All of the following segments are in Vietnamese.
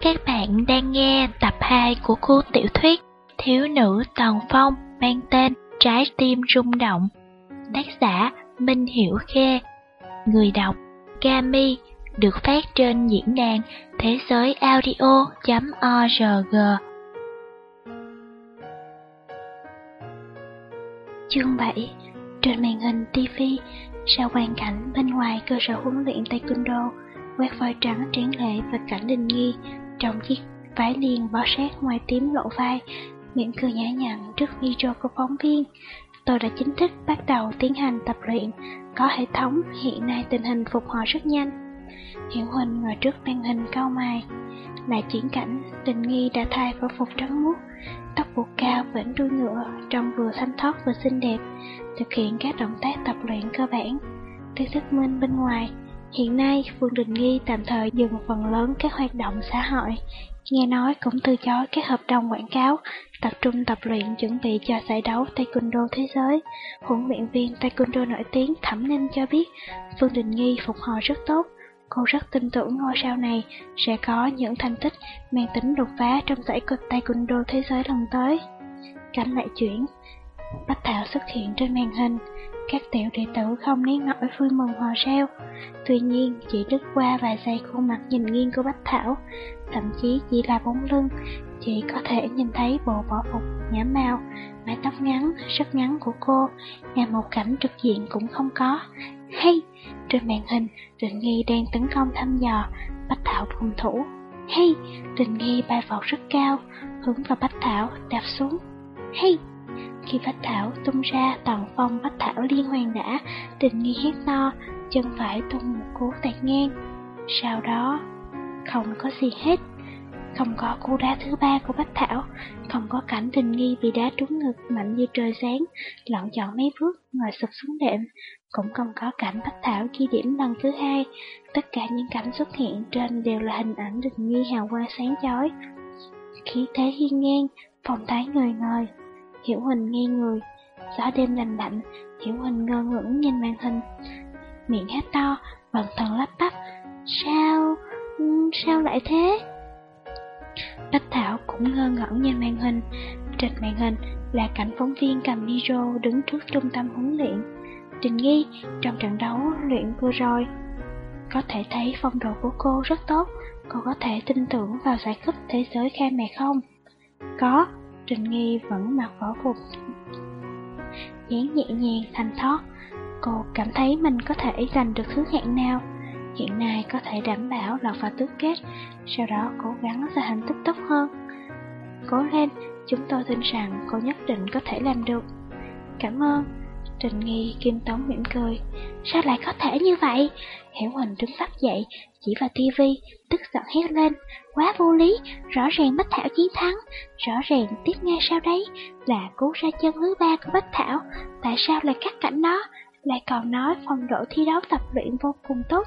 Các bạn đang nghe tập 2 của cuốn tiểu thuyết Thiếu nữ Tần Phong mang tên Trái tim rung động. Tác giả Minh Hiểu khe Người đọc Kami được phát trên diễn đàn thế giới audio.org. Chương 7 Trên màn hình TV, sau quan cảnh bên ngoài cơ sở huấn luyện Taekwondo, quét voi trắng tráng lệ và cảnh đình nghi trong chiếc váy liền bó sát ngoài tím lộ vai, miệng cười nhã nhặn trước video của phóng viên. Tôi đã chính thức bắt đầu tiến hành tập luyện, có hệ thống hiện nay tình hình phục hồi rất nhanh. Hiểu Huỳnh ngồi trước màn hình cao mài, lại chuyển cảnh tình nghi đã thay vào phục trắng muốt, tóc buộc cao vẫn đuôi ngựa, trông vừa thanh thoát vừa xinh đẹp, thực hiện các động tác tập luyện cơ bản. Tư thức minh bên ngoài, Hiện nay, Phương Đình Nghi tạm thời dừng phần lớn các hoạt động xã hội. Nghe nói cũng từ chối các hợp đồng quảng cáo, tập trung tập luyện chuẩn bị cho giải đấu Taekwondo thế giới. Huấn luyện viên Taekwondo nổi tiếng Thẩm Ninh cho biết, Phương Đình Nghi phục hồi rất tốt. Cô rất tin tưởng ngôi sao này sẽ có những thành tích mang tính đột phá trong giải cực Taekwondo thế giới lần tới. Cảnh lại chuyển, Bách Thảo xuất hiện trên màn hình, các tiểu đệ tử không nén nổi vui mừng hò reo. Tuy nhiên, chỉ lướt qua vài giây khuôn mặt nhìn nghiêng của Bách Thảo, thậm chí chỉ là bóng lưng, chỉ có thể nhìn thấy bộ võ phục nhã màu, mái tóc ngắn, rất ngắn của cô, ngay một cảnh trực diện cũng không có. Hay! Trên màn hình, Trịnh Nghi đang tấn công thăm dò, Bách Thảo phòng thủ. Hay! Trịnh Nghi bay vọt rất cao, hướng vào Bách Thảo, đạp xuống. Hay! Khi Bách Thảo tung ra toàn phong Bách Thảo liên hoàn đã, tình nghi hét to, chân phải tung một cú tạt ngang. Sau đó, không có gì hết. Không có cú đá thứ ba của Bách Thảo, không có cảnh tình nghi bị đá trúng ngực mạnh như trời sáng, lọn chọn mấy bước, ngồi sụp xuống đệm. Cũng không có cảnh Bách Thảo ghi điểm lần thứ hai, tất cả những cảnh xuất hiện trên đều là hình ảnh tình nghi hào quang sáng chói. Khí thế hiên ngang, phong thái ngời ngời, Hiểu Huỳnh nghe người, gió đêm lành lạnh, Hiểu Huỳnh ngơ ngẩn nhìn màn hình, miệng hát to, bần thần lắp bắp, sao, sao lại thế? Bách Thảo cũng ngơ ngẩn nhìn màn hình, trên màn hình là cảnh phóng viên cầm micro đứng trước trung tâm huấn luyện. Trình Nghi trong trận đấu luyện vừa rồi, có thể thấy phong độ của cô rất tốt, cô có thể tin tưởng vào giải cúp thế giới khai mạc không? Có, Trình Nghi vẫn mặc võ phục. Dáng nhẹ nhàng thanh thoát Cô cảm thấy mình có thể giành được thứ hạng nào. Hiện nay có thể đảm bảo lọt vào tứ kết Sau đó cố gắng ra thành tích tốt hơn. Cố lên, chúng tôi tin rằng cô nhất định có thể làm được. Cảm ơn. Trình Nghi kim tống mỉm cười. Sao lại có thể như vậy? Hiểu Huỳnh đứng phát dậy, Chỉ vào tivi Tức giận hét lên. Quá vô lý, Rõ ràng Bách Thảo chiến thắng. Rõ ràng tiếp ngay sau đấy Là cú ra chân thứ ba của Bách Thảo. Tại sao lại cắt cảnh nó? Lại còn nói phong độ thi đấu tập luyện vô cùng tốt.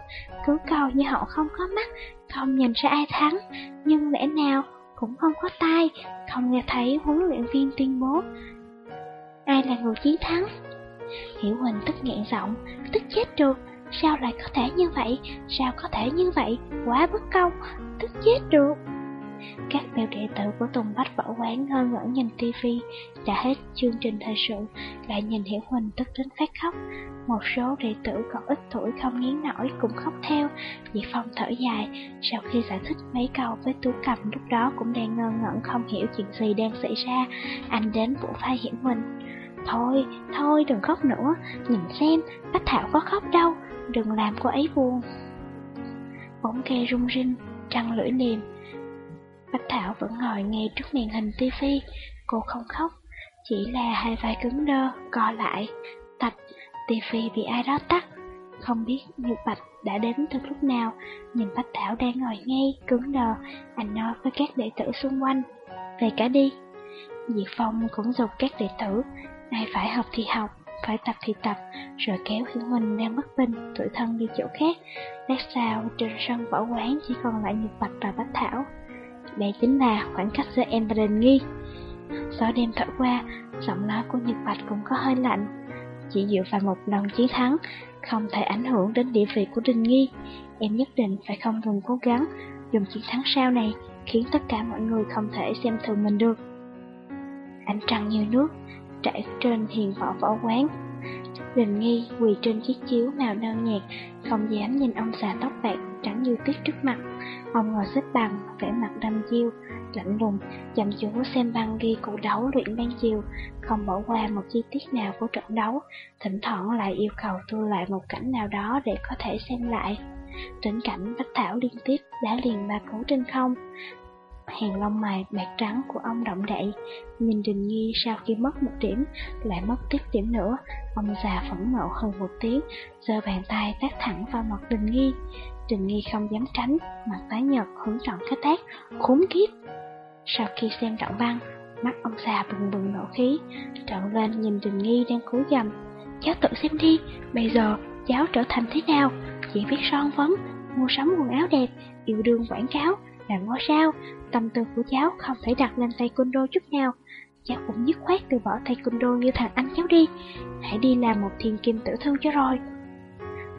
Cứ cầu như họ không có mắt, Không nhìn ra ai thắng. Nhưng lẽ nào cũng không có tai, Không nghe thấy huấn luyện viên tuyên bố. Ai là người chiến thắng? Hiểu Huỳnh tức nghẹn giọng, tức chết được, sao lại có thể như vậy, sao có thể như vậy, quá bất công, tức chết được. Các biểu đệ tử của Tùng Bách Võ Quán ngơ ngẩn nhìn tivi, đã hết chương trình thời sự, lại nhìn Hiểu Huỳnh tức đến phát khóc. Một số đệ tử còn ít tuổi không nghiến nổi cũng khóc theo, Diệp Phong thở dài, sau khi giải thích mấy câu với Tú Cầm lúc đó cũng đang ngơ ngẩn không hiểu chuyện gì đang xảy ra, anh đến vụ phai Hiểu Huỳnh. Thôi, thôi đừng khóc nữa, nhìn xem, Bách Thảo có khóc đâu, đừng làm cô ấy buồn. Bóng cây rung rinh, trăng lưỡi liềm. Bách Thảo vẫn ngồi ngay trước màn hình tivi, cô không khóc, chỉ là hai vai cứng đơ, co lại. Tạch, tivi bị ai đó tắt. Không biết Nhược Bạch đã đến từ lúc nào, nhìn Bách Thảo đang ngồi ngay, cứng đờ, anh nói với các đệ tử xung quanh. Về cả đi. Diệp Phong cũng dục các đệ tử, Ai phải học thì học, phải tập thì tập, rồi kéo Hiển Huỳnh đang bất bình, tuổi thân đi chỗ khác. Lát sau, trên sân võ quán chỉ còn lại Nhật Bạch và Bách Thảo. Đây chính là khoảng cách giữa em và Đình Nghi. Gió đêm thổi qua, giọng nói của Nhật Bạch cũng có hơi lạnh. Chỉ dựa vào một lần chiến thắng, không thể ảnh hưởng đến địa vị của Đình Nghi. Em nhất định phải không ngừng cố gắng, dùng chiến thắng sau này khiến tất cả mọi người không thể xem thường mình được. Ánh trăng như nước, trải trên hiền võ võ quán. Đình nghi quỳ trên chiếc chiếu màu nâu nhạt, không dám nhìn ông già tóc bạc trắng như tuyết trước mặt. Ông ngồi xếp bằng, vẻ mặt đăm chiêu, lạnh lùng, chăm chú xem băng ghi cuộc đấu luyện ban chiều, không bỏ qua một chi tiết nào của trận đấu, thỉnh thoảng lại yêu cầu thu lại một cảnh nào đó để có thể xem lại. Đến cảnh Bách Thảo liên tiếp đã liền ba cú trên không, hàng lông mày bạc trắng của ông động đậy. Nhìn Đình Nhi sau khi mất một điểm, lại mất tiếp điểm nữa. Ông già phẫn nộ hơn một tiếng, giơ bàn tay tác thẳng vào mặt Đình Nhi. Đình Nhi không dám tránh, mặt tái nhợt hứng trọng cái tác, khốn kiếp. Sau khi xem trọng băng, mắt ông già bừng bừng nổ khí, trợn lên nhìn Đình Nhi đang cúi gầm. Cháu tự xem đi, bây giờ cháu trở thành thế nào? Chỉ biết son phấn, mua sắm quần áo đẹp, yêu đương quảng cáo, làm ngó sao, tâm tư của cháu không thể đặt lên tay taekwondo chút nào. Cháu cũng dứt khoát từ bỏ tay taekwondo như thằng anh cháu đi. Hãy đi làm một thiền kim tử thư cho rồi.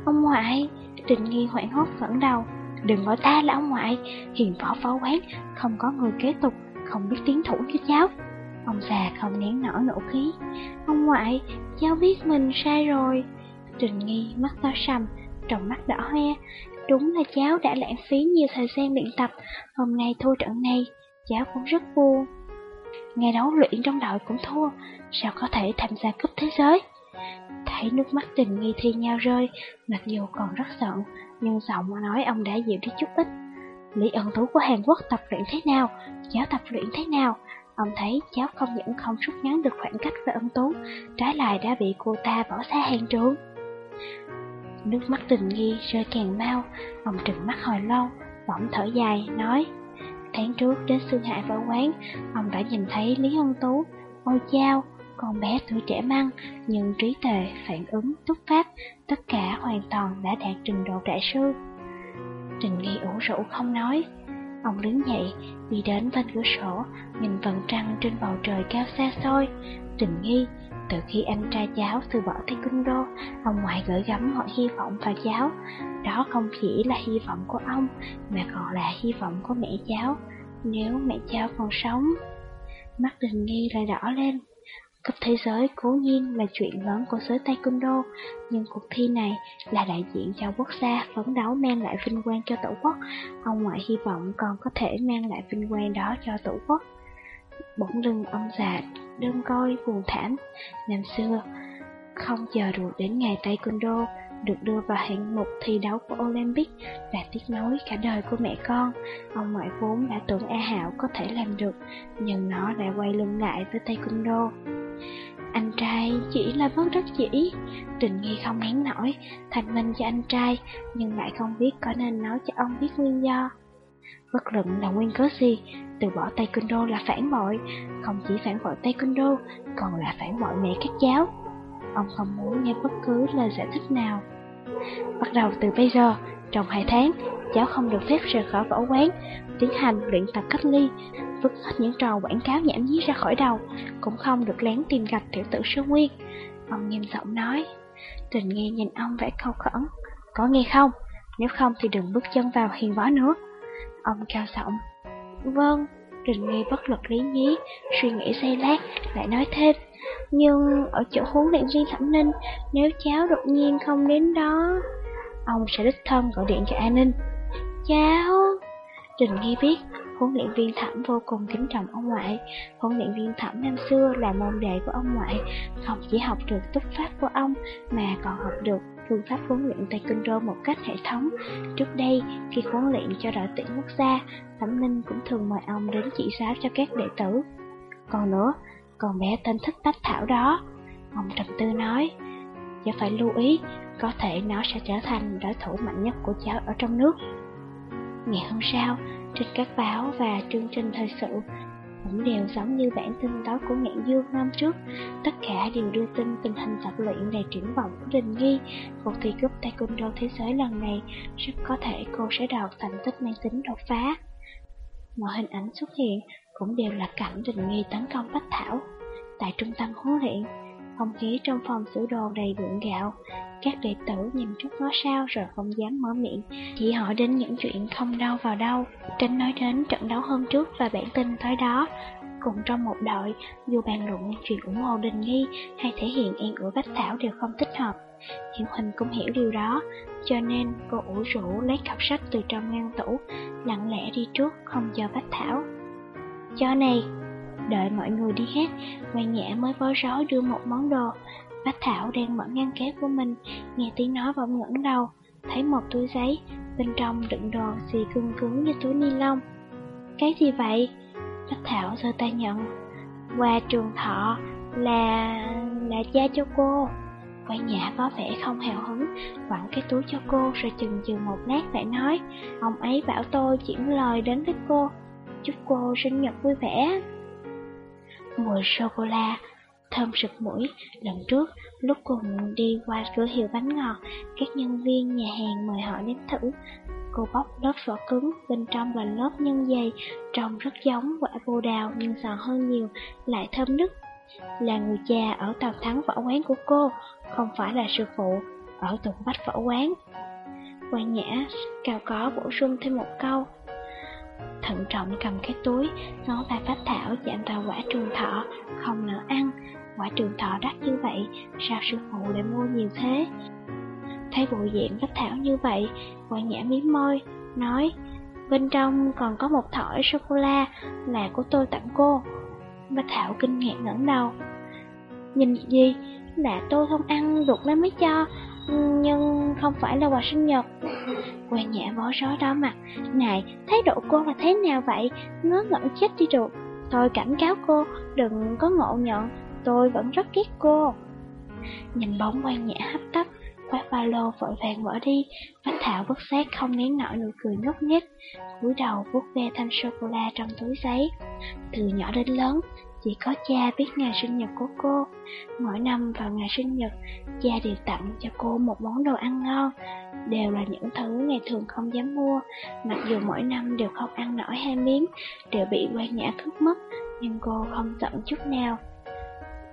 Ông ngoại, Trình Nghi hoảng hốt phẫn đầu. Đừng gọi ta là ông ngoại, hiền võ phó quán, không có người kế tục, không biết tiến thủ như cháu. Ông già không nén nổi nổ khí. Ông ngoại, cháu biết mình sai rồi. Trình Nghi mắt to sầm, trong mắt đỏ hoe, Đúng là cháu đã lãng phí nhiều thời gian luyện tập, hôm nay thua trận này, cháu cũng rất buồn. Ngày đấu luyện trong đội cũng thua, sao có thể tham gia cúp thế giới? Thấy nước mắt tình nghi thi nhau rơi, mặc dù còn rất giận, nhưng giọng nói ông đã dịu đi chút ít. Lý ẩn tú của Hàn Quốc tập luyện thế nào, cháu tập luyện thế nào? Ông thấy cháu không những không rút ngắn được khoảng cách với ân tú, trái lại đã bị cô ta bỏ xa hàng trường. Nước mắt tình nghi rơi càng mau, ông trừng mắt hồi lâu, bỗng thở dài, nói Tháng trước đến Sương Hải võ quán, ông đã nhìn thấy Lý Hân Tú, ôi chao, con bé tuổi trẻ măng, nhưng trí tuệ, phản ứng, túc pháp, tất cả hoàn toàn đã đạt trình độ đại sư. Trình nghi ủ rũ không nói, ông đứng dậy, đi đến bên cửa sổ, nhìn vầng trăng trên bầu trời cao xa xôi. Trình nghi từ khi anh trai cháu từ bỏ taekwondo, ông ngoại gửi gắm mọi hy vọng vào cháu. Đó không chỉ là hy vọng của ông, mà còn là hy vọng của mẹ cháu, nếu mẹ cháu còn sống. Mắt đình nghi lại đỏ lên. Cấp thế giới cố nhiên là chuyện lớn của giới taekwondo, nhưng cuộc thi này là đại diện cho quốc gia phấn đấu mang lại vinh quang cho tổ quốc. Ông ngoại hy vọng còn có thể mang lại vinh quang đó cho tổ quốc. Bỗng lưng ông già đơn coi buồn thảm. Năm xưa, không chờ được đến ngày Taekwondo được đưa vào hạng mục thi đấu của Olympic và tiếc nối cả đời của mẹ con. Ông ngoại vốn đã tưởng A Hảo có thể làm được, nhưng nó lại quay lưng lại với Taekwondo. Anh trai chỉ là bất rất dĩ, tình Nghi không nén nổi, thành minh cho anh trai, nhưng lại không biết có nên nói cho ông biết nguyên do. Bất luận là nguyên cớ gì, từ bỏ taekwondo là phản bội, không chỉ phản bội taekwondo, còn là phản bội mẹ các cháu. Ông không muốn nghe bất cứ lời giải thích nào. Bắt đầu từ bây giờ, trong hai tháng, cháu không được phép rời khỏi võ quán, tiến hành luyện tập cách ly, vứt hết những trò quảng cáo nhảm nhí ra khỏi đầu, cũng không được lén tìm gặp tiểu tử sư nguyên. Ông nghiêm giọng nói, Trình nghe nhìn ông vẻ khâu khẩn, có nghe không? Nếu không thì đừng bước chân vào hiền võ nữa. Ông cao giọng, Vâng, Trình Nghi bất lực lý nhí, suy nghĩ giây lát, lại nói thêm. Nhưng ở chỗ huấn luyện viên Thẩm Ninh, nếu cháu đột nhiên không đến đó, ông sẽ đích thân gọi điện cho An Ninh. Cháu... Trình Nghi biết, huấn luyện viên Thẩm vô cùng kính trọng ông ngoại. Huấn luyện viên Thẩm năm xưa là môn đệ của ông ngoại, không chỉ học được túc pháp của ông mà còn học được phương pháp huấn luyện taekwondo một cách hệ thống. Trước đây, khi huấn luyện cho đội tuyển quốc gia, Thẩm Ninh cũng thường mời ông đến chỉ giáo cho các đệ tử. Còn nữa, còn bé tên thích tách thảo đó. Ông trầm tư nói, cháu phải lưu ý, có thể nó sẽ trở thành đối thủ mạnh nhất của cháu ở trong nước. Ngày hôm sau, trên các báo và chương trình thời sự, cũng đều giống như bản tin đó của Ngạn Dương năm trước. Tất cả đều đưa tin tình hình tập luyện đầy triển vọng của Đình Nghi. Cuộc thi cúp Taekwondo thế giới lần này rất có thể cô sẽ đạt thành tích mang tính đột phá. Mọi hình ảnh xuất hiện cũng đều là cảnh Đình Nghi tấn công Bách Thảo. Tại trung tâm huấn luyện, không khí trong phòng sửa đồ đầy gượng gạo, Các đệ tử nhìn chút ngó sao rồi không dám mở miệng, chỉ hỏi đến những chuyện không đâu vào đâu. Tránh nói đến trận đấu hôm trước và bản tin tới đó. Cùng trong một đội, dù bàn luận chuyện ủng hộ Đình Nghi hay thể hiện an ủi Bách Thảo đều không thích hợp. Hiệu Huỳnh cũng hiểu điều đó, cho nên cô ủ rũ lấy cặp sách từ trong ngăn tủ, lặng lẽ đi trước không cho Bách Thảo. Cho này, đợi mọi người đi hết, Quan Nhã mới bối rối đưa một món đồ. Bách Thảo đang mở ngăn kéo của mình, nghe tiếng nói bỗng ngẩng đầu, thấy một túi giấy, bên trong đựng đồ xì cưng cứng như túi ni lông. Cái gì vậy? Bách Thảo giơ tay nhận. Qua trường thọ là... là cha cho cô. Quan Nhã có vẻ không hào hứng, quẳng cái túi cho cô rồi chừng chừng một lát lại nói, ông ấy bảo tôi chuyển lời đến với cô, chúc cô sinh nhật vui vẻ. Mùi sô-cô-la, thơm sực mũi, lần trước, lúc cùng đi qua cửa hiệu bánh ngọt, các nhân viên nhà hàng mời họ nếm thử. Cô bóc lớp vỏ cứng, bên trong là lớp nhân dày, trông rất giống quả bồ đào nhưng giòn hơn nhiều, lại thơm nức. Là người cha ở tàu thắng võ quán của cô, không phải là sư phụ ở tụng bách võ quán. Quan nhã, cao có bổ sung thêm một câu. Thận trọng cầm cái túi, ngón tay phát thảo chạm vào quả trường thọ, không nỡ ăn. Quả trường thọ đắt như vậy, sao sư phụ lại mua nhiều thế? Thấy bộ diện phát thảo như vậy, quan nhã miếm môi, nói, bên trong còn có một thỏi sô-cô-la là của tôi tặng cô. Bách Thảo kinh ngạc ngẩng đầu. Nhìn gì? Là tôi không ăn ruột nó mới cho, nhưng không phải là quà sinh nhật. Quan nhã bó rối đó mặt. Này, thái độ cô là thế nào vậy? Ngớ ngẩn chết đi được. Tôi cảnh cáo cô, đừng có ngộ nhận, tôi vẫn rất ghét cô. Nhìn bóng quan nhã hấp tấp, khoác ba lô vội vàng bỏ đi, Bách Thảo bất giác không nén nổi nụ cười ngốc nghếch, cúi đầu vuốt ve thanh sô-cô-la trong túi giấy. Từ nhỏ đến lớn, chỉ có cha biết ngày sinh nhật của cô. Mỗi năm vào ngày sinh nhật, cha đều tặng cho cô một món đồ ăn ngon. Đều là những thứ ngày thường không dám mua, mặc dù mỗi năm đều không ăn nổi hai miếng, đều bị quan nhã cướp mất, nhưng cô không giận chút nào.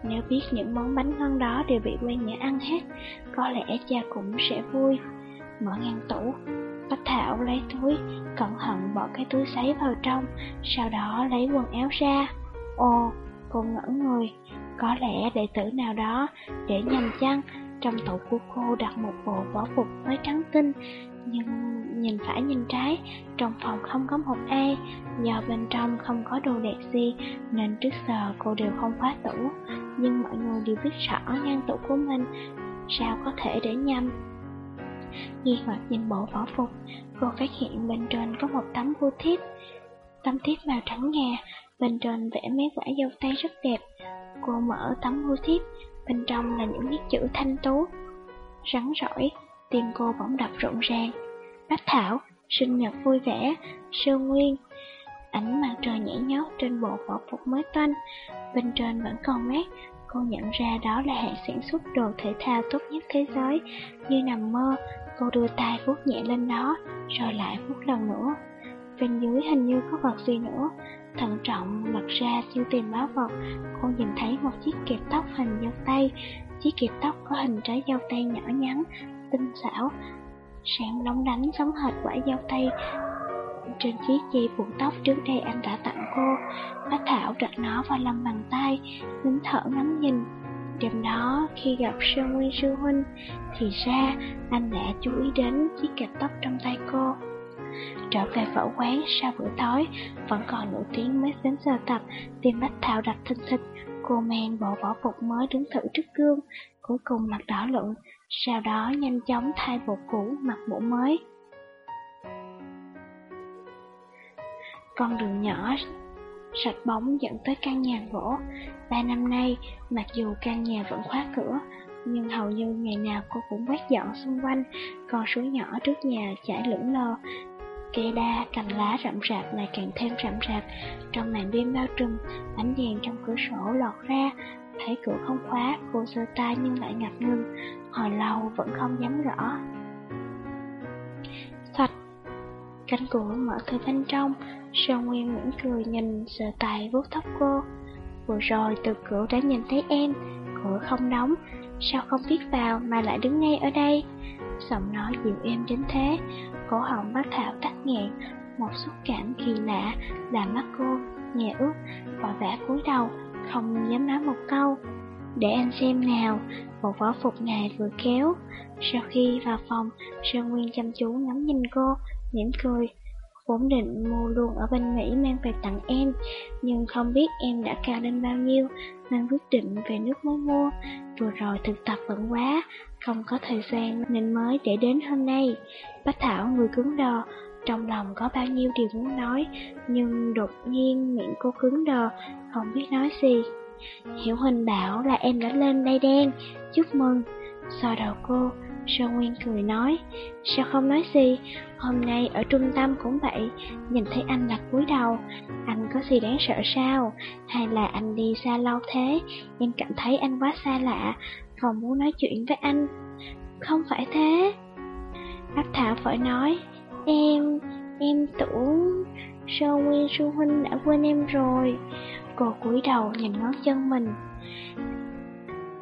Nếu biết những món bánh ngon đó đều bị quan nhã ăn hết, có lẽ cha cũng sẽ vui. Mở ngăn tủ, Bách Thảo lấy túi, cẩn thận bỏ cái túi giấy vào trong, sau đó lấy quần áo ra. Ồ, cô ngẩn người, có lẽ đệ tử nào đó để nhầm chăng? Trong tủ của cô đặt một bộ võ phục mới trắng tinh, nhưng nhìn phải nhìn trái, trong phòng không có một ai, do bên trong không có đồ đẹp gì nên trước giờ cô đều không khóa tủ, nhưng mọi người đều biết rõ ngăn tủ của mình, sao có thể để nhầm. Nghi hoặc nhìn bộ võ phục, cô phát hiện bên trên có một tấm bưu thiếp, tấm thiếp màu trắng ngà, bên trên vẽ mấy quả dâu tay rất đẹp. Cô mở tấm bưu thiếp, bên trong là những nét chữ thanh tú. Rắn rỏi, tim cô bỗng đập rộn ràng. Bách Thảo, sinh nhật vui vẻ, Sơn Nguyên. Ảnh mặt trời nhảy nhót trên bộ võ phục mới toanh, bên trên vẫn còn mát. Cô nhận ra đó là hãng sản xuất đồ thể thao tốt nhất thế giới. Như nằm mơ, cô đưa tay vuốt nhẹ lên đó, rồi lại vuốt lần nữa. Bên dưới hình như có vật gì nữa, Thận trọng lật ra siêu tìm báo vật, cô nhìn thấy một chiếc kẹp tóc hình dâu tay. Chiếc kẹp tóc có hình trái dâu tay nhỏ nhắn, tinh xảo, sáng lóng đánh giống hệt quả dâu tay trên chiếc dây buộc tóc trước đây anh đã tặng cô. Bác Thảo đặt nó vào lòng bàn tay, nín thở ngắm nhìn. Đêm đó, khi gặp Sơn Nguyên Sư Huynh, thì ra anh đã chú ý đến chiếc kẹp tóc trong tay cô. Trở về võ quán sau bữa tối, vẫn còn nổi tiếng mới đến giờ tập, tìm bách thảo đập thân thịt Cô men bộ võ phục mới đứng thử trước gương, cuối cùng mặt đỏ lựng, sau đó nhanh chóng thay bộ cũ mặc bộ mới. Con đường nhỏ sạch bóng dẫn tới căn nhà gỗ. Ba năm nay, mặc dù căn nhà vẫn khóa cửa, nhưng hầu như ngày nào cô cũng quét dọn xung quanh, con suối nhỏ trước nhà chảy lững lờ, Cây đa, cành lá rậm rạp lại càng thêm rậm rạp, trong màn đêm bao trùm, ánh đèn trong cửa sổ lọt ra, thấy cửa không khóa, cô giơ tay nhưng lại ngập ngừng, hồi lâu vẫn không dám rõ. Sạch cánh cửa mở từ bên trong, Sơ Nguyên mỉm cười nhìn sờ tay vuốt tóc cô. Vừa rồi từ cửa đã nhìn thấy em, cửa không đóng, sao không biết vào mà lại đứng ngay ở đây? Giọng nói dịu êm đến thế, cổ họng bác Thảo tắt nghẹn, một xúc cảm kỳ lạ làm mắt cô nhẹ ướt, vội vã cúi đầu, không dám nói một câu. Để anh xem nào, một võ phục ngài vừa kéo. Sau khi vào phòng, Sơn Nguyên chăm chú ngắm nhìn cô, mỉm cười. Vốn định mua luôn ở bên Mỹ mang về tặng em, nhưng không biết em đã cao lên bao nhiêu, nên quyết định về nước mới mua. Vừa rồi thực tập vẫn quá, không có thời gian nên mới để đến hôm nay. Bách Thảo người cứng đờ, trong lòng có bao nhiêu điều muốn nói, nhưng đột nhiên miệng cô cứng đờ, không biết nói gì. Hiểu Huỳnh bảo là em đã lên đây đen, chúc mừng. So đầu cô, Sơn Nguyên cười nói, sao không nói gì, hôm nay ở trung tâm cũng vậy, nhìn thấy anh là cúi đầu, anh có gì đáng sợ sao, hay là anh đi xa lâu thế, em cảm thấy anh quá xa lạ, còn muốn nói chuyện với anh. Không phải thế. Bác Thảo phải nói, em, em tưởng Sơn Nguyên Sư Huynh đã quên em rồi. Cô cúi đầu nhìn ngón chân mình.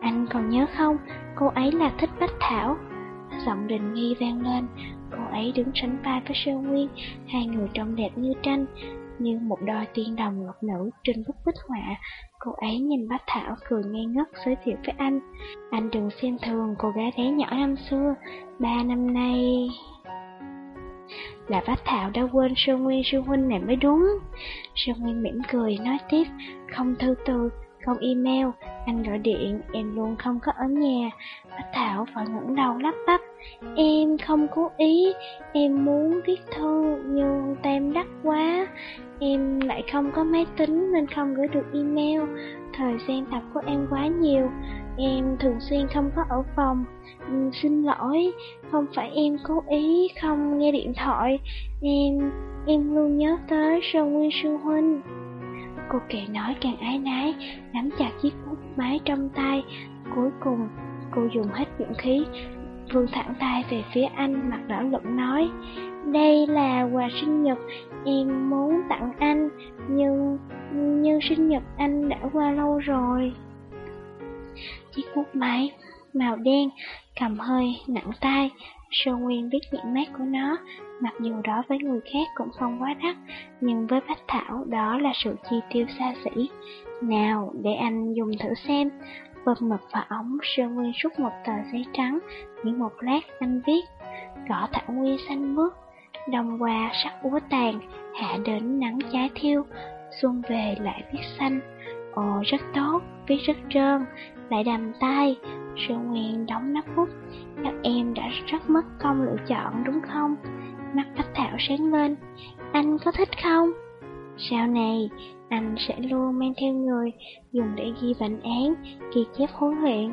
Anh còn nhớ không, cô ấy là thích Bách Thảo. Giọng đình nghi vang lên, cô ấy đứng sánh vai với Sơn Nguyên, hai người trông đẹp như tranh, như một đôi tiên đồng ngọc nữ trên bức bích họa. Cô ấy nhìn Bách Thảo cười ngây ngất giới thiệu với anh. Anh đừng xem thường cô gái bé nhỏ năm xưa, ba năm nay... Là Bách Thảo đã quên Sơn Nguyên sư huynh này mới đúng. Sơn Nguyên mỉm cười nói tiếp, không thư từ, không email, anh gọi điện, em luôn không có ở nhà. Bách Thảo phải ngẩng đầu lắp bắp. Em không cố ý, em muốn viết thư nhưng tem đắt quá. Em lại không có máy tính nên không gửi được email. Thời gian tập của em quá nhiều, em thường xuyên không có ở phòng. Ừ, xin lỗi, không phải em cố ý không nghe điện thoại. Em, em luôn nhớ tới Sơn Nguyên Sư Huynh. Cô kệ nói càng ái nái, nắm chặt chiếc bút máy trong tay. Cuối cùng, cô dùng hết dũng khí, vươn thẳng tay về phía anh, mặt đỏ lựng nói. Đây là quà sinh nhật em muốn tặng anh, nhưng nhưng sinh nhật anh đã qua lâu rồi. Chiếc bút máy màu đen, cầm hơi nặng tay, Sơ Nguyên biết nhãn mát của nó, mặc dù đó với người khác cũng không quá đắt, nhưng với Bách Thảo đó là sự chi tiêu xa xỉ. Nào, để anh dùng thử xem. Bơm mực vào ống, Sơ Nguyên rút một tờ giấy trắng, nghĩ một lát anh viết. Cỏ thảo nguyên xanh mướt, đông qua sắc úa tàn, hạ đến nắng trái thiêu, xuân về lại viết xanh. Ồ, rất tốt, viết rất trơn, lại đầm tay. sự nguyện đóng nắp bút. Các em đã rất mất công lựa chọn đúng không? Mắt Bách Thảo sáng lên. Anh có thích không? Sau này, anh sẽ luôn mang theo người, dùng để ghi bệnh án, ghi chép huấn luyện.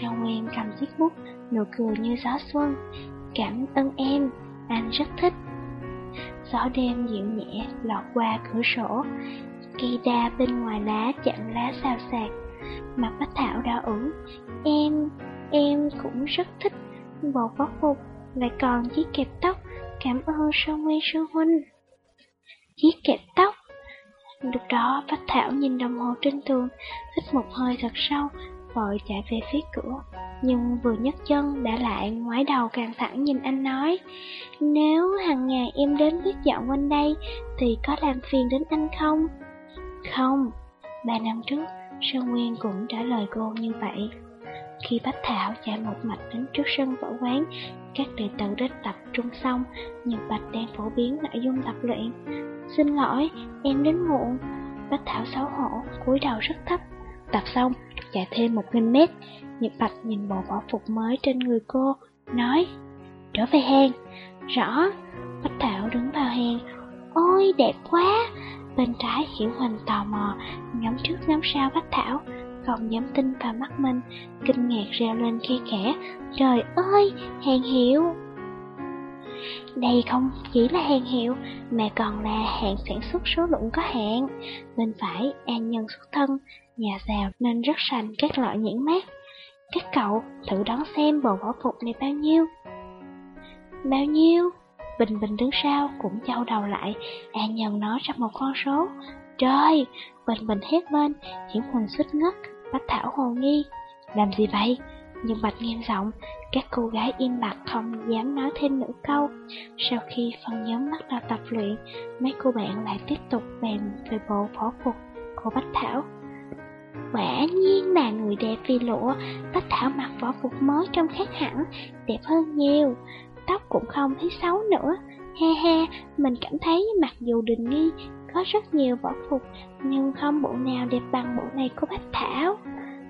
Sao Nguyên cầm chiếc bút, nụ cười như gió xuân. Cảm ơn em, anh rất thích. Gió đêm dịu nhẹ lọt qua cửa sổ, cây đa bên ngoài lá chạm lá xào xạc. Mặt Bách Thảo đỏ ửng, em, em cũng rất thích bộ vóc phục, lại còn chiếc kẹp tóc, cảm ơn Sơn Nguyên Sư Huynh. Chiếc kẹp tóc Lúc đó Bách Thảo nhìn đồng hồ trên tường, hít một hơi thật sâu, vội chạy về phía cửa. Nhưng vừa nhấc chân đã lại ngoái đầu càng thẳng nhìn anh nói Nếu hàng ngày em đến viết dạo quanh đây thì có làm phiền đến anh không? Không, ba năm trước Sơn Nguyên cũng trả lời cô như vậy. Khi Bách Thảo chạy một mạch đến trước sân võ quán, các đệ tử đã tập trung xong, Nhật Bạch đang phổ biến nội dung tập luyện. Xin lỗi, em đến muộn. Bách Thảo xấu hổ, cúi đầu rất thấp. Tập xong, chạy thêm một nghìn mét. Nhật Bạch nhìn bộ võ phục mới trên người cô, nói, trở về hang. Rõ, Bách Thảo đứng vào hang. Ôi, đẹp quá! Bên trái Hiểu Huỳnh tò mò, ngắm trước ngắm sau Bách Thảo, không dám tin vào mắt mình, kinh ngạc reo lên khe khẽ. Trời ơi, hàng hiểu. Đây không chỉ là hàng hiệu, mà còn là hàng sản xuất số lượng có hạn. Bên phải, an nhân xuất thân, nhà giàu nên rất sành các loại nhãn mát. Các cậu thử đoán xem bộ võ phục này bao nhiêu? Bao nhiêu? Bình Bình đứng sau cũng châu đầu lại, à An Nhân nói ra một con số. Trời! Bình Bình hét lên, Hiển Huỳnh xích ngất, Bách Thảo hồ nghi. Làm gì vậy? Nhưng Bạch nghiêm giọng, các cô gái im bặt không dám nói thêm nửa câu. Sau khi phần nhóm bắt đầu tập luyện, mấy cô bạn lại tiếp tục bàn về bộ phó phục của Bách Thảo. Quả nhiên là người đẹp vì lụa, Bách Thảo mặc võ phục mới trông khác hẳn, đẹp hơn nhiều. Tóc cũng không thấy xấu nữa. Ha ha, mình cảm thấy mặc dù Đình Nghi có rất nhiều võ phục, nhưng không bộ nào đẹp bằng bộ này của Bách Thảo.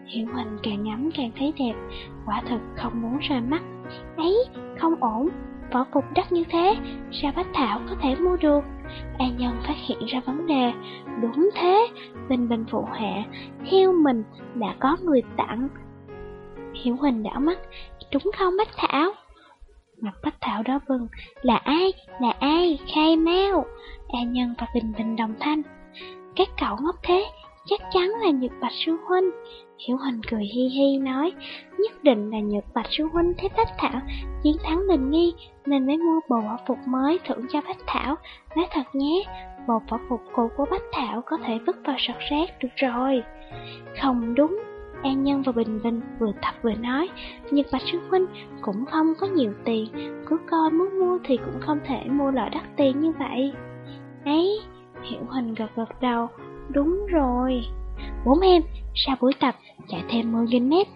Hiểu Huỳnh càng ngắm càng thấy đẹp, quả thực không muốn rời mắt. Ấy, không ổn, võ phục đắt như thế, sao Bách Thảo có thể mua được? A Nhân phát hiện ra vấn đề, đúng thế, Bình Bình phụ hạ, theo mình đã có người tặng. Hiểu Huỳnh đảo mắt, đúng không Bách Thảo? Mặt Bách Thảo đó vừng, là ai, là ai, khai mau. A Nhân và Bình Bình đồng thanh. Các cậu ngốc thế, chắc chắn là Nhật Bạch Sư Huynh. Hiểu Huỳnh cười hi hi nói, nhất định là Nhật Bạch Sư Huynh thấy Bách Thảo chiến thắng Đình Nghi nên mới mua bộ võ phục mới thưởng cho Bách Thảo. Nói thật nhé, bộ võ phục cũ của Bách Thảo có thể vứt vào sọt rác được rồi. Không đúng, An Nhân và Bình Bình vừa thật vừa nói, Nhật Bạch Sư Huynh cũng không có nhiều tiền, cứ coi muốn mua thì cũng không thể mua loại đắt tiền như vậy. Ấy, Hiểu Huỳnh gật gật đầu, đúng rồi. Bốn em, sau buổi tập, chạy thêm 10.000 mét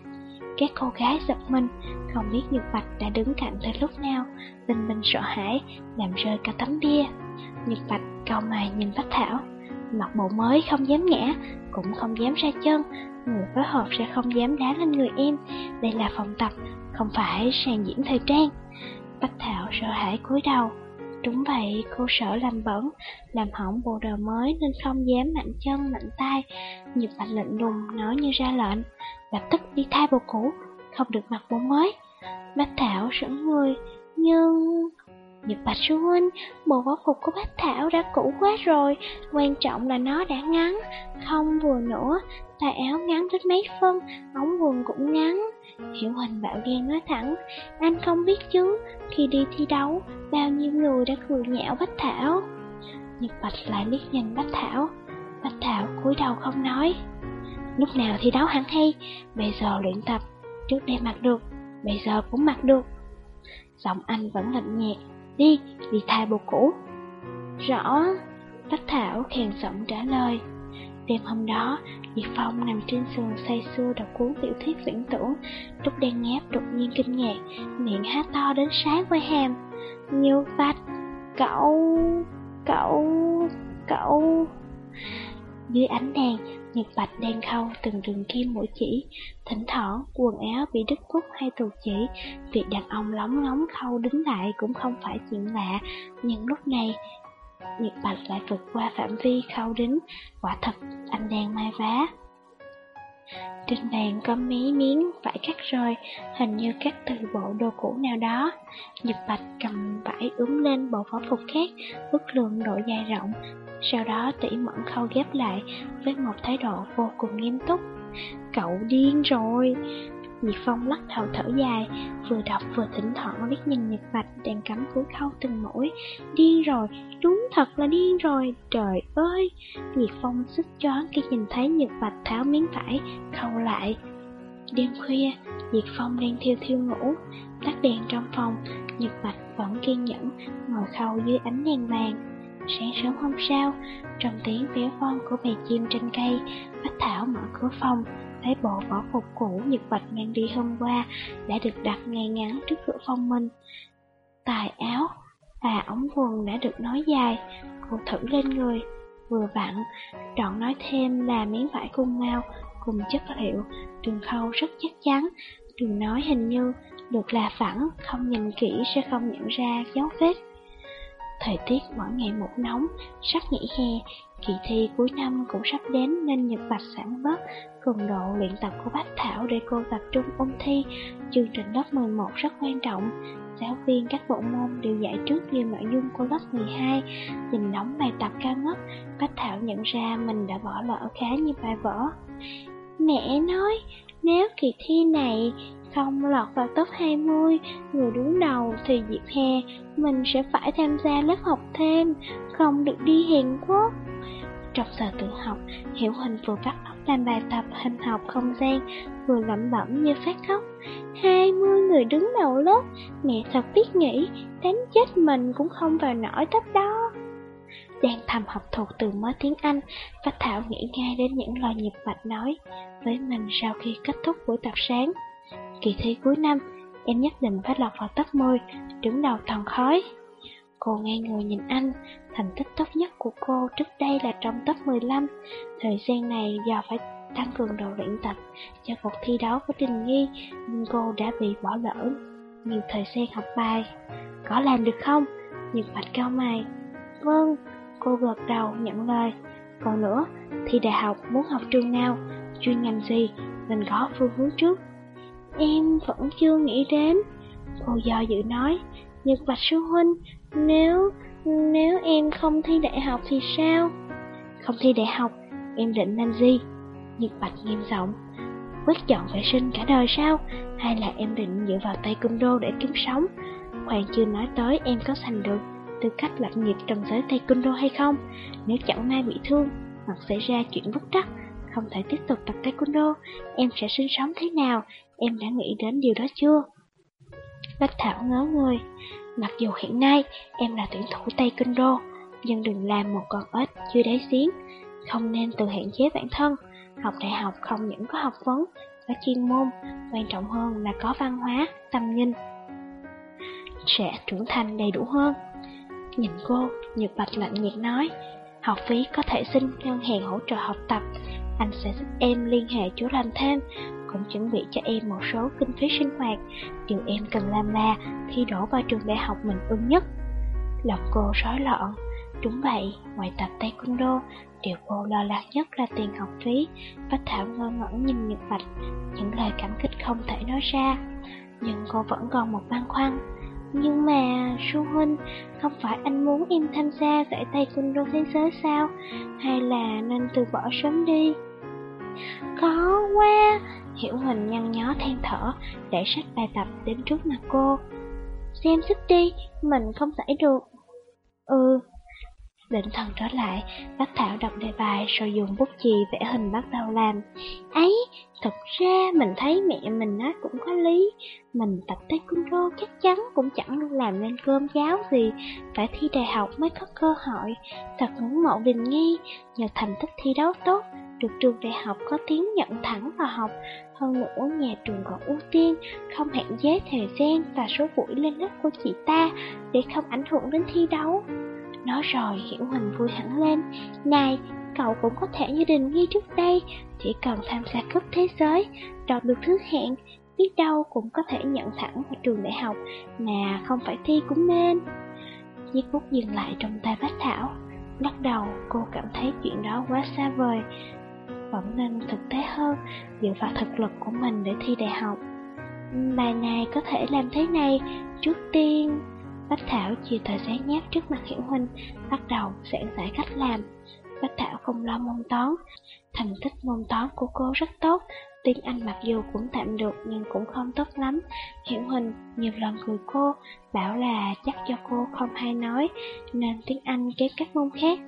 Các cô gái giật mình, không biết Nhật Bạch đã đứng cạnh từ lúc nào. linh Bình sợ hãi, làm rơi cả tấm bia. Nhật Bạch cau mày nhìn Bách Thảo. Mặc bộ mới không dám ngã, cũng không dám ra chân. Người phối hợp sẽ không dám đá lên người em. Đây là phòng tập, không phải sàn diễn thời trang. Bách Thảo sợ hãi cúi đầu. Đúng vậy, cô sợ làm bẩn, làm hỏng bộ đồ mới nên không dám mạnh chân mạnh tay. Nhật Bạch lệnh lùng nói như ra lệnh, lập tức đi thay bộ cũ, không được mặc bộ mới. Bách Thảo sững người, nhưng... Nhật Bạch Sư Huynh, bộ võ phục của Bách Thảo đã cũ quá rồi, quan trọng là nó đã ngắn, không vừa nữa, tay áo ngắn đến mấy phân, ống quần cũng ngắn. Hiểu Huỳnh bạo ghen nói thẳng, anh không biết chứ, khi đi thi đấu, bao nhiêu người đã cười nhạo Bách Thảo. Nhật Bạch lại liếc nhìn Bách Thảo, Bách Thảo cúi đầu không nói. Lúc nào thi đấu hẳn hay, bây giờ luyện tập, trước đây mặc được, bây giờ cũng mặc được. Giọng anh vẫn lạnh nhạt, đi, đi thay bộ cũ. Rõ, Bách Thảo khèn giọng trả lời. Đêm hôm đó, Diệp Phong nằm trên giường say sưa đọc cuốn tiểu thuyết viễn tưởng, lúc đang ngáp đột nhiên kinh ngạc, miệng há to đến sáng với hàm. Như vạch, cậu, cậu, cậu... Dưới ánh đèn, Nhật Bạch đang khâu từng đường kim mũi chỉ, thỉnh thoảng quần áo bị đứt cúc hay tù chỉ, việc đàn ông lóng ngóng khâu đính lại cũng không phải chuyện lạ, nhưng lúc này Nhật Bạch lại vượt qua phạm vi khâu đính, quả thật anh đang mai vá. Trên bàn có mấy miếng vải cắt rồi, hình như cắt từ bộ đồ cũ nào đó. Nhật Bạch cầm vải ướm lên bộ võ phục khác, ước lượng độ dài rộng, sau đó tỉ mẫn khâu ghép lại với một thái độ vô cùng nghiêm túc. Cậu điên rồi! Diệp Phong lắc đầu thở dài, vừa đọc vừa thỉnh thoảng liếc nhìn Nhật Bạch đang cắm cúi khâu từng mũi. Điên rồi, đúng thật là điên rồi, trời ơi! Diệp Phong sức choáng khi nhìn thấy Nhật Bạch tháo miếng vải, khâu lại. Đêm khuya, Diệp Phong đang thiêu thiêu ngủ, tắt đèn trong phòng, Nhật Bạch vẫn kiên nhẫn, ngồi khâu dưới ánh đèn vàng. Sáng sớm hôm sau, trong tiếng véo von của bầy chim trên cây, Bách Thảo mở cửa phòng, thấy bộ võ phục cũ Nhật Bạch mang đi hôm qua đã được đặt ngay ngắn trước cửa phòng mình. Tài áo và ống quần đã được nói dài, cô thử lên người, vừa vặn, Trọn nói thêm là miếng vải cung mau cùng chất liệu, đường khâu rất chắc chắn, đường nói hình như được là phẳng, không nhìn kỹ sẽ không nhận ra dấu vết. Thời tiết mỗi ngày một nóng, sắp nghỉ hè, kỳ thi cuối năm cũng sắp đến nên Nhật Bạch sẵn bớt cường độ luyện tập của Bách Thảo để cô tập trung ôn thi. Chương trình lớp 11 rất quan trọng, giáo viên các bộ môn đều dạy trước nhiều nội dung của lớp 12. Nhìn nóng bài tập cao ngất, Bách Thảo nhận ra mình đã bỏ lỡ khá nhiều bài vở. Mẹ nói, nếu kỳ thi này không lọt vào top 20 người đứng đầu thì dịp hè mình sẽ phải tham gia lớp học thêm, không được đi Hàn Quốc. Trong giờ tự học, Hiểu Hình vừa bắt óc làm bài tập hình học không gian, vừa lẩm bẩm như phát khóc. Hai mươi người đứng đầu lớp, mẹ thật biết nghĩ, đánh chết mình cũng không vào nổi cấp đó. Đang thầm học thuộc từ mới tiếng Anh, Bách Thảo nghĩ ngay đến những lời nhịp bạch nói với mình sau khi kết thúc buổi tập sáng. Kỳ thi cuối năm, em nhất định phải lọt vào top 10, đứng đầu thần khói. Cô ngay người nhìn anh, thành tích tốt nhất của cô trước đây là trong top 15. Thời gian này do phải tăng cường đầu luyện tập cho cuộc thi đấu của Trình Nghi, nhưng cô đã bị bỏ lỡ nhiều thời gian học bài. Có làm được không? Nhật Bạch cao mày. Vâng, cô gật đầu nhận lời. Còn nữa, thi đại học muốn học trường nào, chuyên ngành gì, mình có phương hướng trước. Em vẫn chưa nghĩ đến. Cô do dự nói, Nhật Bạch sư huynh, nếu, nếu em không thi đại học thì sao? Không thi đại học, em định làm gì? Nhật Bạch nghiêm giọng Quyết chọn vệ sinh cả đời sao? Hay là em định dựa vào tay cung đô để kiếm sống? Hoàng chưa nói tới em có thành được tư cách lập nghiệp trong giới tay cung đô hay không? Nếu chẳng may bị thương, hoặc xảy ra chuyện bất trắc, không thể tiếp tục tập taekwondo, em sẽ sinh sống thế nào? Em đã nghĩ đến điều đó chưa? Bách Thảo ngớ người. Mặc dù hiện nay em là tuyển thủ Tây Kinh Đô, nhưng đừng làm một con ếch chưa đáy giếng, Không nên tự hạn chế bản thân. Học đại học không những có học vấn, có chuyên môn, quan trọng hơn là có văn hóa, tâm nhìn. Sẽ trưởng thành đầy đủ hơn. Nhìn cô, Nhật Bạch lạnh nhạt nói, học phí có thể xin ngân hàng hỗ trợ học tập, anh sẽ giúp em liên hệ chỗ làm thêm, cũng chuẩn bị cho em một số kinh phí sinh hoạt. Điều em cần làm là thi đổ vào trường đại học mình ưng nhất. Lòng cô rối loạn. Đúng vậy, ngoài tập taekwondo, điều cô lo lắng nhất là tiền học phí. Bách Thảo ngơ ngẩn nhìn Nhật Bạch, những lời cảm kích không thể nói ra. Nhưng cô vẫn còn một băn khoăn. Nhưng mà, Su Huynh, không phải anh muốn em tham gia giải taekwondo thế giới sao? Hay là nên từ bỏ sớm đi? Có quá! Hiểu Huỳnh nhăn nhó than thở, để sách bài tập đến trước mặt cô. Xem sức đi, mình không giải được. Ừ. Định thần trở lại, bác Thảo đọc đề bài rồi dùng bút chì vẽ hình bắt đầu làm. Ấy, thật ra mình thấy mẹ mình nói cũng có lý. Mình tập taekwondo chắc chắn cũng chẳng được làm nên cơm cháo gì. Phải thi đại học mới có cơ hội. Thật ngưỡng mộ Đình Nghi, nhờ thành tích thi đấu tốt, được trường đại học có tiếng nhận thẳng vào học. Hơn nữa, nhà trường còn ưu tiên, không hạn chế thời gian và số buổi lên lớp của chị ta để không ảnh hưởng đến thi đấu. Nói rồi, Hiểu Huỳnh vui hẳn lên. Này, cậu cũng có thể như Đình Nghi trước đây, chỉ cần tham gia cấp thế giới, đoạt được thứ hạng, biết đâu cũng có thể nhận thẳng vào trường đại học mà không phải thi cũng nên. Chiếc bút dừng lại trong tay Bách Thảo. Bắt đầu, cô cảm thấy chuyện đó quá xa vời, vẫn nên thực tế hơn, dựa vào thực lực của mình để thi đại học. Bài này có thể làm thế này, trước tiên... Bách Thảo chia tờ giấy nháp trước mặt Hiển Huynh, bắt đầu giảng giải cách làm. Bách Thảo không lo môn toán, thành tích môn toán của cô rất tốt, tiếng Anh mặc dù cũng tạm được nhưng cũng không tốt lắm. Hiển Huynh nhiều lần cười cô, bảo là chắc cho cô không hay nói, nên tiếng Anh kém các môn khác.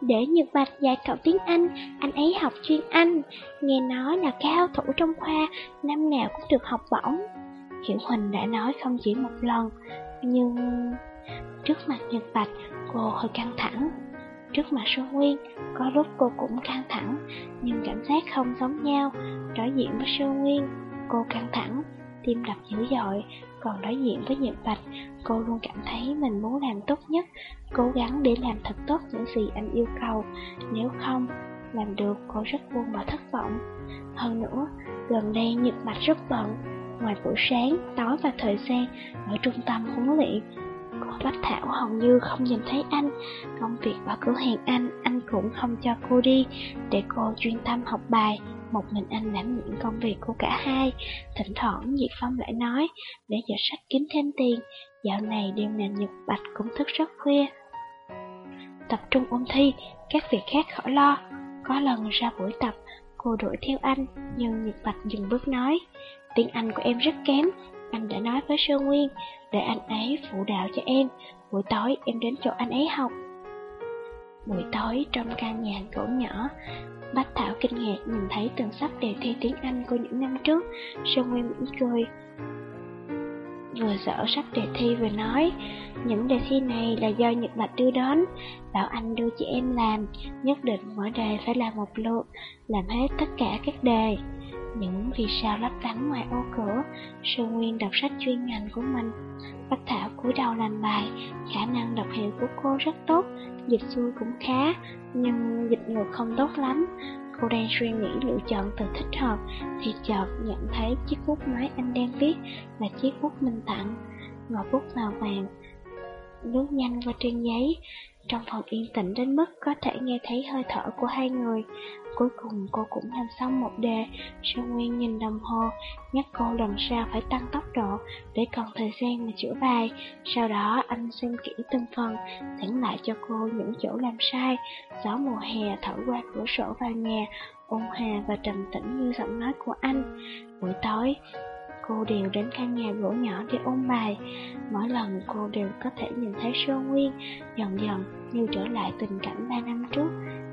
Để Nhật Bạch dạy cậu tiếng Anh, anh ấy học chuyên Anh, nghe nói là cao thủ trong khoa, năm nào cũng được học bổng. Hiểu Huỳnh đã nói không chỉ một lần, nhưng trước mặt Nhật Bạch cô hơi căng thẳng. Trước mặt Xuân Nguyên, có lúc cô cũng căng thẳng, nhưng cảm giác không giống nhau. Đối diện với Xuân Nguyên, cô căng thẳng, tim đập dữ dội, còn đối diện với Nhật Bạch, cô luôn cảm thấy mình muốn làm tốt nhất, cố gắng để làm thật tốt những gì anh yêu cầu. Nếu không, làm được cô rất buồn và thất vọng. Hơn nữa, gần đây Nhật Bạch rất bận, ngoài buổi sáng, tối và thời gian ở trung tâm huấn luyện. Cô Bách Thảo hầu như không nhìn thấy anh, công việc ở cửa hàng anh, anh cũng không cho cô đi, để cô chuyên tâm học bài, một mình anh đảm nhiệm công việc của cả hai. Thỉnh thoảng Diệp Phong lại nói, để giờ sách kiếm thêm tiền, dạo này đêm nào Nhật Bạch cũng thức rất khuya. Tập trung ôn thi, các việc khác khỏi lo. Có lần ra buổi tập, cô đuổi theo anh, nhưng Nhật Bạch dừng bước nói, tiếng Anh của em rất kém, anh đã nói với Sơ Nguyên, để anh ấy phụ đạo cho em, buổi tối em đến chỗ anh ấy học. Buổi tối trong căn nhà cổ nhỏ, Bách Thảo kinh ngạc nhìn thấy từng sắp đề thi tiếng Anh của những năm trước, Sơn Nguyên mỉm cười. Vừa dở sách đề thi vừa nói, những đề thi này là do Nhật Bạch đưa đón, bảo anh đưa chị em làm, nhất định mỗi đề phải làm một lượt, làm hết tất cả các đề. Những vì sao lấp lánh ngoài ô cửa, Sơn Nguyên đọc sách chuyên ngành của mình. Bách Thảo cúi đầu làm bài, khả năng đọc hiểu của cô rất tốt, dịch xuôi cũng khá, nhưng dịch ngược không tốt lắm. Cô đang suy nghĩ lựa chọn từ thích hợp, thì chợt nhận thấy chiếc bút máy anh đang viết là chiếc bút mình tặng. Ngòi bút màu vàng, lướt nhanh qua trên giấy, trong phòng yên tĩnh đến mức có thể nghe thấy hơi thở của hai người. Cuối cùng cô cũng làm xong một đề, Sơn Nguyên nhìn đồng hồ, nhắc cô lần sau phải tăng tốc độ để còn thời gian mà chữa bài. Sau đó anh xem kỹ từng phần, giảng lại cho cô những chỗ làm sai. Gió mùa hè thổi qua cửa sổ vào nhà, ôn hòa và trầm tĩnh như giọng nói của anh. Buổi tối, cô đều đến căn nhà gỗ nhỏ để ôn bài. Mỗi lần cô đều có thể nhìn thấy Sơn Nguyên, dần dần như trở lại tình cảnh ba năm trước.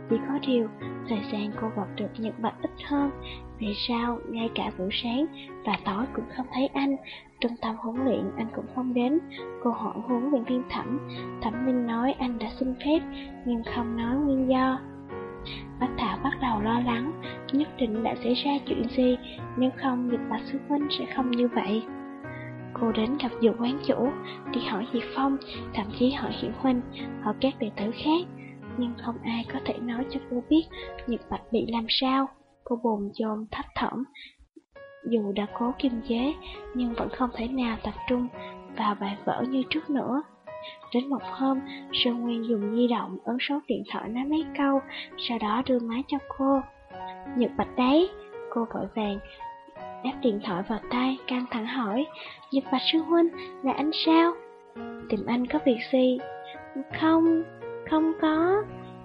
Chỉ có điều, thời gian cô gặp được Nhật Bạch ít hơn. Vì sao, ngay cả buổi sáng và tối cũng không thấy anh, trung tâm huấn luyện anh cũng không đến. Cô hỏi huấn luyện viên thẩm, thẩm minh nói anh đã xin phép, nhưng không nói nguyên do. Bách Thảo bắt đầu lo lắng, nhất định đã xảy ra chuyện gì, nếu không Nhật Bạch Sư Minh sẽ không như vậy. Cô đến gặp dược quán chủ, đi hỏi Diệp Phong, thậm chí hỏi Hiểu Huynh, hỏi các đệ tử khác, nhưng không ai có thể nói cho cô biết Nhật Bạch bị làm sao. Cô bồn chồn thấp thỏm, dù đã cố kiềm chế, nhưng vẫn không thể nào tập trung vào bài vở như trước nữa. Đến một hôm, Sơn Nguyên dùng di động ấn số điện thoại nói mấy câu, sau đó đưa máy cho cô. Nhật Bạch đấy, cô vội vàng ép điện thoại vào tay, căng thẳng hỏi, Nhật Bạch Sư Huynh, là anh sao? Tìm anh có việc gì? Không, không có.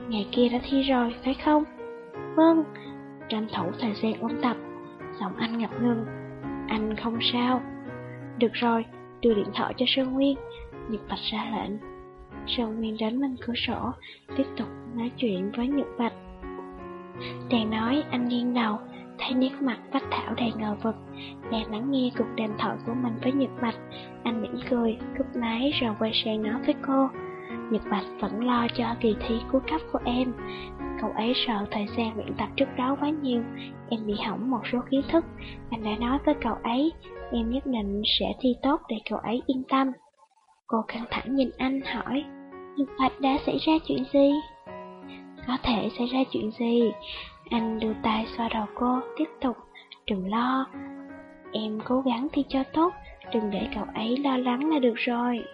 Ngày kia đã thi rồi, phải không? Vâng, tranh thủ thời gian ôn tập. Giọng anh ngập ngừng. Anh không sao. Được rồi, đưa điện thoại cho Sơn Nguyên. Nhật Bạch ra lệnh. Sơn Nguyên đến bên cửa sổ, tiếp tục nói chuyện với Nhật Bạch. Đang nói, anh nghiêng đầu, thấy nét mặt Bách Thảo đầy ngờ vực, đang lắng nghe cuộc đàm thoại của mình với Nhật Bạch. Anh mỉm cười, cúp máy rồi quay sang nói với cô. Nhật Bạch vẫn lo cho kỳ thi cuối cấp của em. Cậu ấy sợ thời gian luyện tập trước đó quá nhiều, em bị hỏng một số kiến thức. Anh đã nói với cậu ấy, em nhất định sẽ thi tốt để cậu ấy yên tâm. Cô căng thẳng nhìn anh hỏi, Nhật Bạch đã xảy ra chuyện gì? Có thể xảy ra chuyện gì? Anh đưa tay xoa đầu cô, tiếp tục, đừng lo. Em cố gắng thi cho tốt, đừng để cậu ấy lo lắng là được rồi.